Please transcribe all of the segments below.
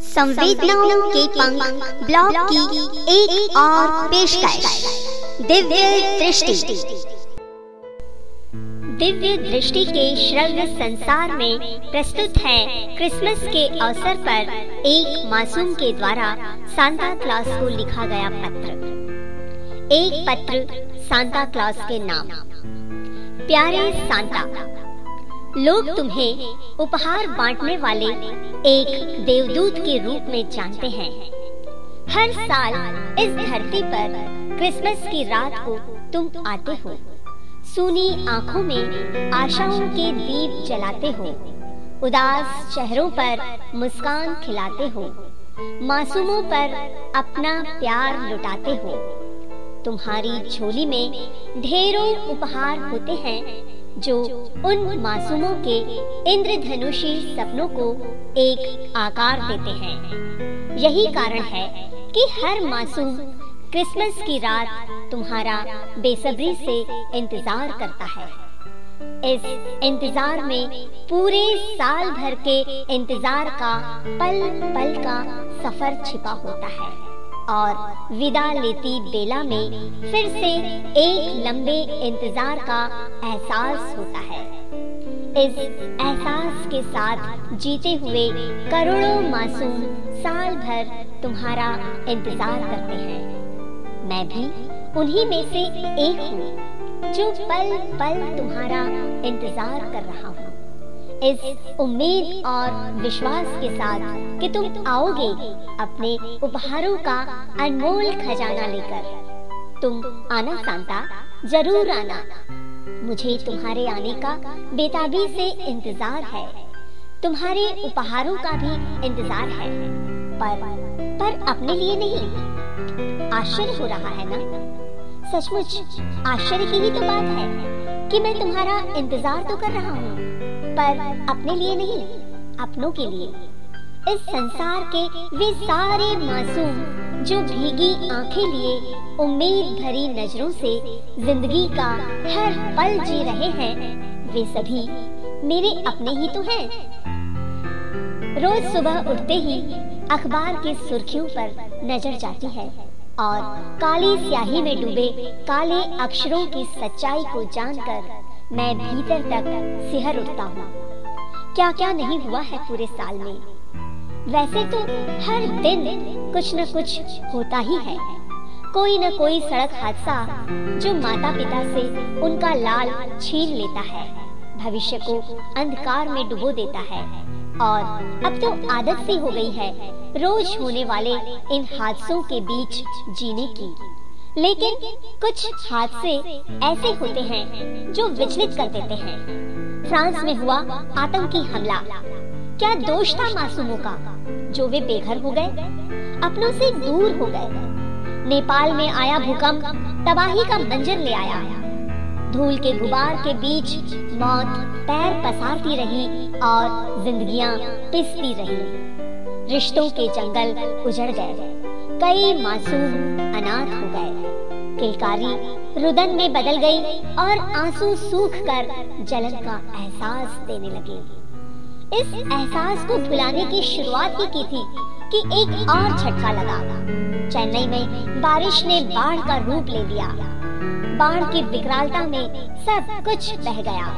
संवेदनाओं के पंख ब्लॉग की एक और पेशकश। दिव्य दृष्टि। दिव्य दृष्टि के श्रव्य संसार में प्रस्तुत है क्रिसमस के अवसर पर एक मासूम के द्वारा सांता क्लास को लिखा गया पत्र। एक पत्र सांता क्लास के नाम। प्यारे सांता लोग तुम्हें उपहार बांटने वाले एक देवदूत के रूप में जानते हैं। हर साल इस धरती पर क्रिसमस की रात को तुम आते हो। सुनी आँखों में आशाओं के दीप जलाते हो। उदास चेहरों पर मुस्कान खिलाते हो। मासूमों पर अपना प्यार लुटाते हो। तुम्हारी झोली में ढेरों उपहार होते हैं जो उन मासूमों के इंद्रधनुषी सपनों को एक आकार देते हैं। यही कारण है कि हर मासूम क्रिसमस की रात तुम्हारा बेसब्री से इंतज़ार करता है। इस इंतज़ार में पूरे साल भर के इंतज़ार का पल पल का सफ़र छिपा होता है। और विदा लेती बेला में फिर से एक लंबे इंतज़ार का एहसास होता है। इस एहसास के साथ जीते हुए करोड़ों मासूम साल भर तुम्हारा इंतज़ार करते हैं। मैं भी उन्हीं में से एक हूँ, जो पल पल तुम्हारा इंतज़ार कर रहा हूँ। इस उम्मीद और विश्वास के साथ कि तुम आओगे अपने उपहारों का अनमोल खजाना लेकर। तुम आना सांता, ज़रूर आना। मुझे तुम्हारे आने का बेताबी से इंतज़ार है। तुम्हारे उपहारों का भी इंतज़ार है। पर पर अपने लिए नहीं। आश्चर्य हो रहा है ना? सचमुच, आश्चर्य की ही तो बात है कि मैं तुम्हारा इंतज़ार तो कर रहा हूँ। पर अपने लिए नहीं, अपनों के लिए। इस संसार के वे सारे मासूम जो भीगी आँखें लिए उम्मीद भरी नज़रों से ज़िंदगी का हर पल जी रहे हैं, वे सभी मेरे अपने ही तो हैं। रोज सुबह उठते ही अखबार की सुर्खियों पर नज़र जाती है और काली स्याही में डूबे काले अक्षरों की सच्चाई को जानकर मैं भीतर तक सिहर उठता हूँ। क्या क्या नहीं हुआ है पूरे साल में? वैसे तो हर दिन कुछ न कुछ होता ही है। कोई न कोई सड़क हादसा जो माता पिता से उनका लाल छीन लेता है, भविष्य को अंधकार में डुबो देता है। और अब तो आदत सी हो गई है रोज होने वाले इन हादसों के बीच जीने की। लेकिन कुछ हादसे ऐसे होते हैं जो विचलित कर देते हैं। फ्रांस में हुआ आतंकी हमला। क्या दोष था मासूमों का, जो वे बेघर हो गए? अपनों से दूर हो गए। नेपाल में आया भूकंप, तबाही का मंजर ले आया। धूल के गुबार के बीच मौत पैर पसारती रही और जिंदगियाँ पिसती रही। रिश्तों के जंगल उजड़ गए। कई मासूम अनाथ हो गए। किलकारी रुदन में बदल गई और आँसू सूख कर जलन का एहसास देने लगे। इस एहसास को भुलाने की शुरुआत ही की थी कि एक और झटका लगा। चेन्नई में बारिश ने बाढ़ का रूप ले लिया। बाढ़ की विकरालता में सब कुछ बह गया।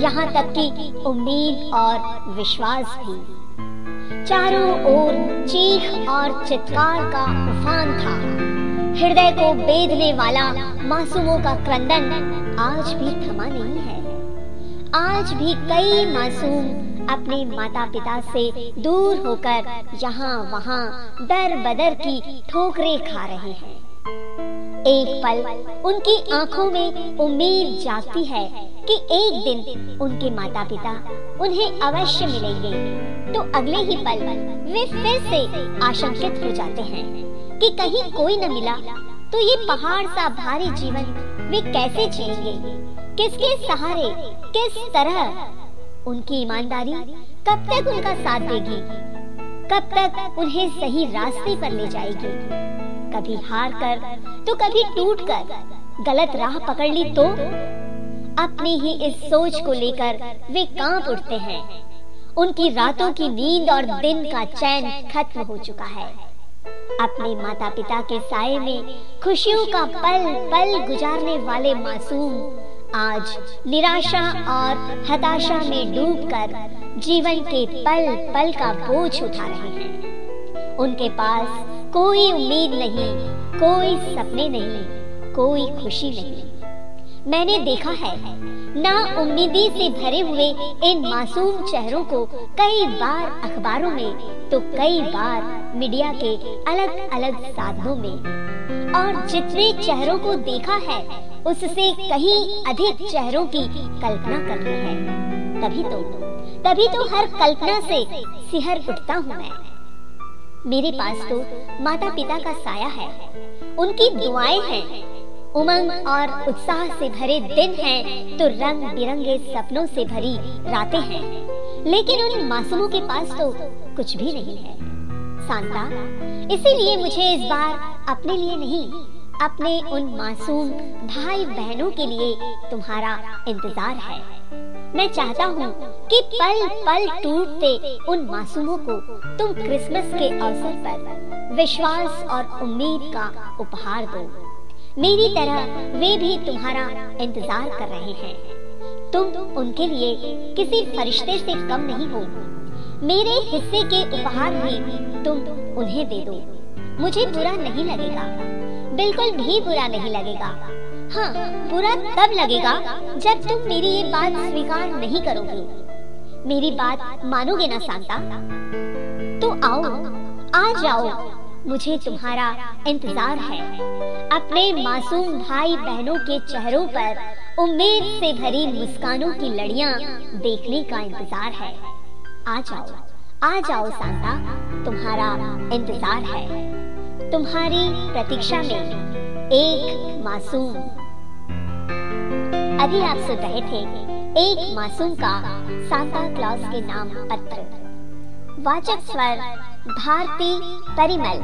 यहाँ तक कि उम्मीद और विश्वास भी। चारों ओर चीख और चित्कार का उफान था। हृदय को बेदने वाला मासूमों का क्रंदन आज भी थमा नहीं है। आज भी कई मासूम अपने माता पिता से दूर होकर यहाँ वहाँ दर बदर की ठोकरें खा रहे हैं। एक पल उनकी आँखों में उम्मीद जागती है कि एक दिन उनके माता पिता उन्हें अवश्य मिलेंगे। तो अगले ही पल वे फिर से आशंकित हो जाते हैं कि कहीं कोई न मिला। तो ये पहाड़ सा भारी जीवन वे कैसे जिएँगे? किसके सहारे, किस तरह उनकी ईमानदारी कब तक उनका साथ देगी? कब तक उन्हें सही रास्ते पर ले जाएगी? कभी हार कर तो कभी टूट कर। गलत राह पकड़ ली तो? अपनी ही इस सोच को लेकर वे काँप उठते हैं। उनकी रातों की नींद और दिन का चैन खत्म हो चुका है। अपने माता पिता के साय में खुशियों का पल पल गुजारने वाले मासूम आज निराशा और हताशा में डूबकर जीवन के पल पल का बोझ उठा रहे हैं। उनके पास कोई उम्मीद नहीं, कोई सपने नहीं, कोई खुशी नहीं। मैंने देखा है, ना उम्मीदी से भरे हुए इन मासूम चेहरों को कई बार अखबारों में तो कई बार मीडिया के अलग अलग साधनों में। और जितने चेहरों को देखा है, उससे कहीं अधिक चेहरों की कल्पना करनी है। तभी तो तभी तो हर कल्पना से सिहर उठता हूँ मैं। मेरे पास तो माता पिता का साया है। उनकी दुआएँ हैं। उमंग और उत्साह से भरे दिन हैं तो रंग बिरंगे सपनों से भरी रातें हैं। लेकिन उन मासूमों के पास तो कुछ भी नहीं है। शांता इसीलिए मुझे इस बार अपने लिए नहीं, अपने उन मासूम भाई बहनों के लिए तुम्हारा इंतज़ार है। मैं चाहता हूँ कि पल पल टूटते उन मासूमों को तुम क्रिसमस के अवसर पर विश्वास और उम्मीद का उपहार दो। मेरी तरह वे भी तुम्हारा इंतज़ार कर रहे हैं। तुम उनके लिए किसी फरिश्ते से कम नहीं हो। मेरे हिस्से के उपहार भी तुम उन्हें दे दो। मुझे बुरा नहीं लगेगा। बिल्कुल भी बुरा नहीं लगेगा। हाँ बुरा तब लगेगा जब तुम मेरी ये बात स्वीकार नहीं करोगे। मेरी बात मानोगे ना, सांता? तो आओ आ जाओ मुझे तुम्हारा इंतज़ार है। अपने मासूम भाई बहनों के चेहरों पर उम्मीद से भरी मुस्कानों की लड़ियाँ देखने का इंतज़ार है। आ जाओ आ जाओ सांता। तुम्हारा इंतज़ार है। तुम्हारी प्रतीक्षा में एक मासूम अभी आप सुन रहे थे एक मासूम का सांता क्लॉज के नाम पत्र। वाचक स्वर, भारती परिमल।